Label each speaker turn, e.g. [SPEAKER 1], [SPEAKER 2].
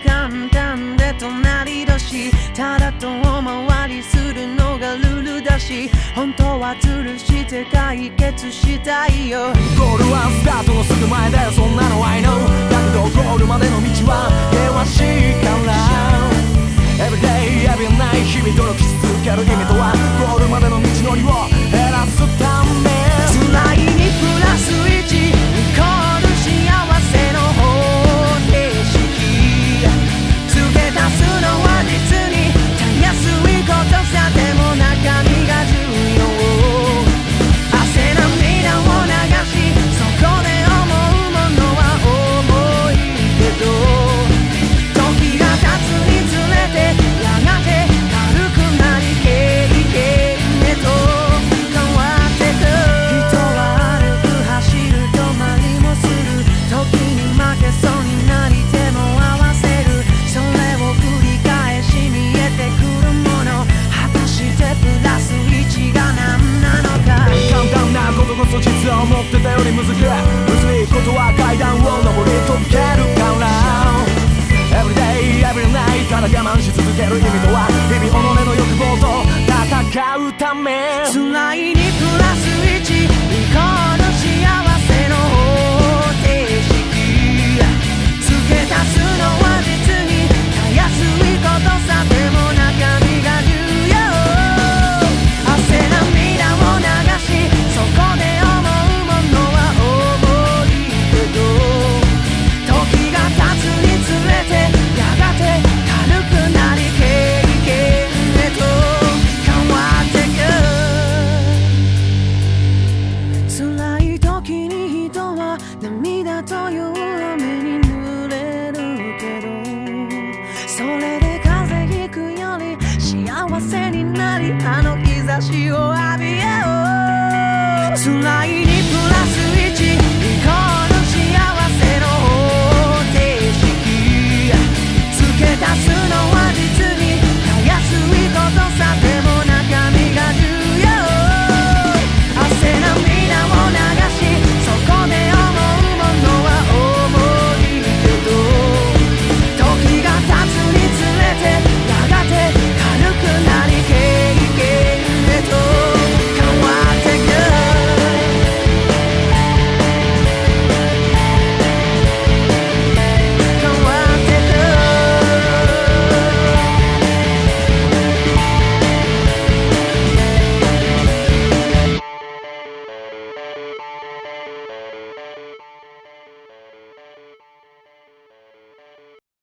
[SPEAKER 1] 簡単で隣だしただ遠回りするのがルールだし本当は吊るして解決したいよ。
[SPEAKER 2] ゴールはスタートのすぐ前だよそんなの I know むずくむずいことは階段を上りとけるから。Everyday, every night ただ我慢し続ける意味とは。日々己の欲望と戦うため。
[SPEAKER 1] 繋いに涙という雨に濡れるけどそれで風邪ひくより幸せになりあの日差しを浴びよう。辛い